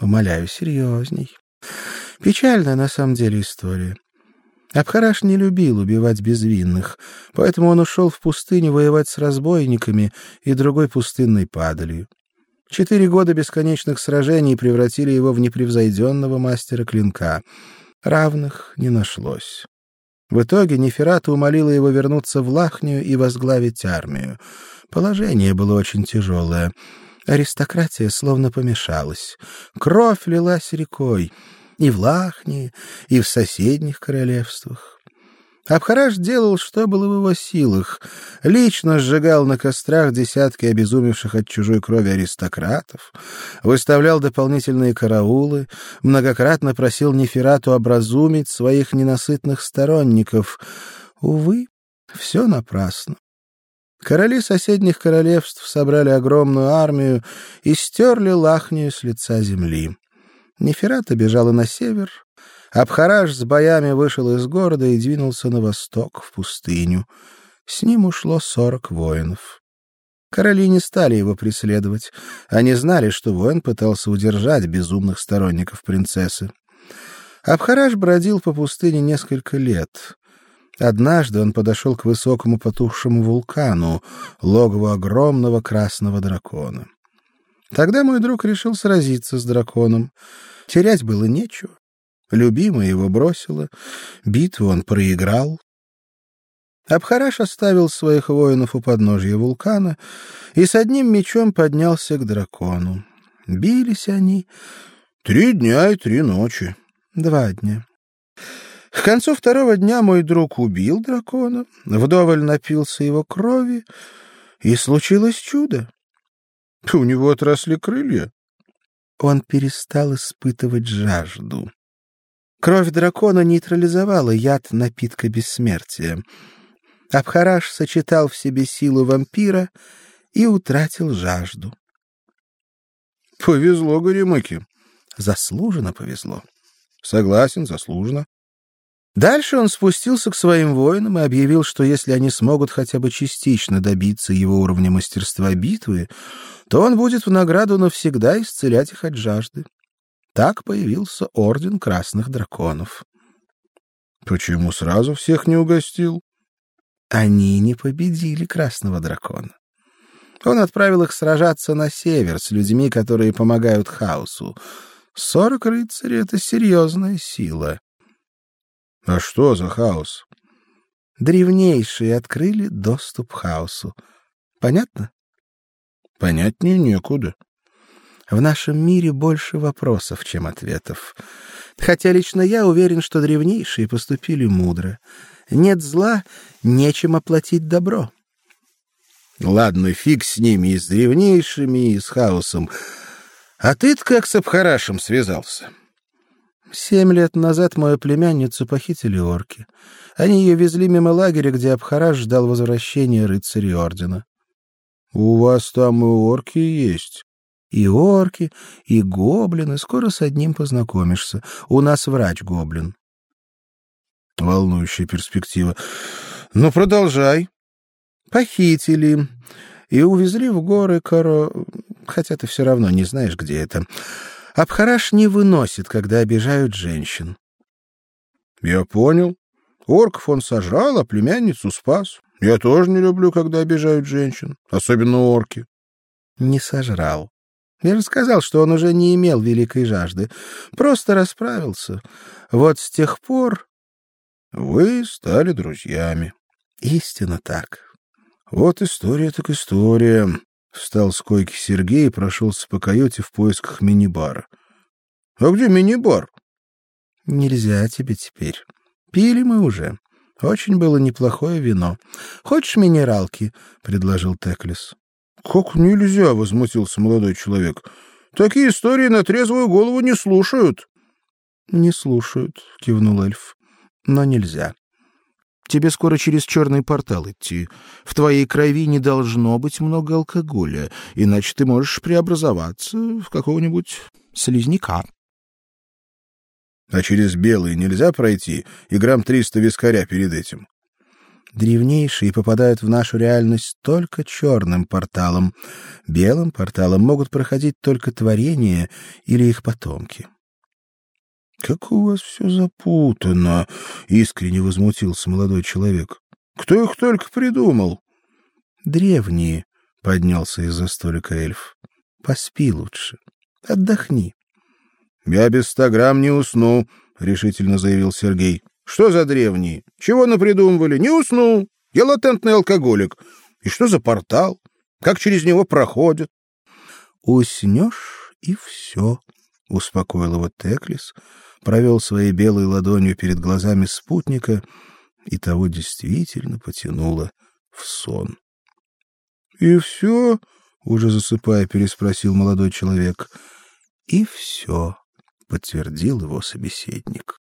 Умоляю, серьезней. Печальная на самом деле история. Абхараш не любил убивать безвинных, поэтому он ушел в пустыню воевать с разбойниками и другой пустынной падалью. Четыре года бесконечных сражений превратили его в непревзойденного мастера клинка. Равных не нашлось. В итоге Неферата умолила его вернуться в Лахнию и возглавить армию. Положение было очень тяжелое. Аристократия словно помешалась. Кровь лилась рекой и в Лахнии, и в соседних королевствах. Абхараш делал, что было в его силах. Лично сжигал на кострах десятки обезумевших от чужой крови аристократов, выставлял дополнительные караулы, многократно просил Неферату образумить своих ненасытных сторонников. Увы, все напрасно. Короли соседних королевств собрали огромную армию и стерли Лахнию с лица земли. Неферата бежала на север, Абхараш с боями вышел из города и двинулся на восток, в пустыню. С ним ушло сорок воинов. Короли не стали его преследовать. Они знали, что воин пытался удержать безумных сторонников принцессы. Абхараш бродил по пустыне несколько лет. Однажды он подошел к высокому потухшему вулкану, логову огромного красного дракона. Тогда мой друг решил сразиться с драконом. Терять было нечего. Любимая его бросила, битву он проиграл. Абхараш оставил своих воинов у подножья вулкана и с одним мечом поднялся к дракону. Бились они три дня и три ночи. Два дня. К концу второго дня мой друг убил дракона, вдоволь напился его крови, и случилось чудо. У него отросли крылья. Он перестал испытывать жажду. Кровь дракона нейтрализовала яд напитка бессмертия. Абхараш сочетал в себе силу вампира и утратил жажду. Повезло Горемыке. Заслуженно повезло. Согласен, заслуженно. Дальше он спустился к своим воинам и объявил, что если они смогут хотя бы частично добиться его уровня мастерства битвы, то он будет в награду навсегда исцелять их от жажды. Так появился орден красных драконов. Почему сразу всех не угостил? Они не победили красного дракона. Он отправил их сражаться на север с людьми, которые помогают хаосу. Сорок рыцарей — это серьезная сила. А что за хаос? Древнейшие открыли доступ к хаосу. Понятно? Понятнее некуда. В нашем мире больше вопросов, чем ответов. Хотя лично я уверен, что древнейшие поступили мудро. Нет зла, нечем оплатить добро. Ладно, фиг с ними и с древнейшими, и с хаосом. А ты как с Абхарашем связался? Семь лет назад мою племянницу похитили орки. Они ее везли мимо лагеря, где Абхараш ждал возвращения рыцарей ордена. — У вас там и орки есть? — И орки, и гоблины. Скоро с одним познакомишься. У нас врач-гоблин. — Волнующая перспектива. — Ну, продолжай. — Похитили и увезли в горы Коро... Хотя ты все равно не знаешь, где это. Абхараш не выносит, когда обижают женщин. — Я понял. Орков он сажал, а племянницу спас. Я тоже не люблю, когда обижают женщин, особенно орки. — Не сожрал. Я же сказал, что он уже не имел великой жажды, просто расправился. Вот с тех пор вы стали друзьями. Истинно так. Вот история так история. Встал с койки Сергей и прошелся по каюте в поисках мини-бара. А где мини-бар? Нельзя тебе теперь. Пили мы уже. Очень было неплохое вино. Хочешь минералки? предложил Теклис. Как нельзя, возмутился молодой человек. Такие истории на трезвую голову не слушают. Не слушают, кивнул эльф. Но нельзя. Тебе скоро через черный портал идти. В твоей крови не должно быть много алкоголя, иначе ты можешь преобразоваться в какого-нибудь слизняка. А через белый нельзя пройти и грамм триста вискаря перед этим? Древнейшие попадают в нашу реальность только черным порталом. Белым порталом могут проходить только творения или их потомки. Как у вас все запутано, искренне возмутился молодой человек. Кто их только придумал? Древние, поднялся из-за столика эльф. Поспи лучше. Отдохни. Я без ста грамм не усну, решительно заявил Сергей. Что за древние? Чего напридумывали? Не усну. Я латентный алкоголик. И что за портал? Как через него проходят? Уснешь и все, успокоил его Теклис, провел своей белой ладонью перед глазами спутника, и того действительно потянуло в сон. И все? уже засыпая, переспросил молодой человек. И все, подтвердил его собеседник.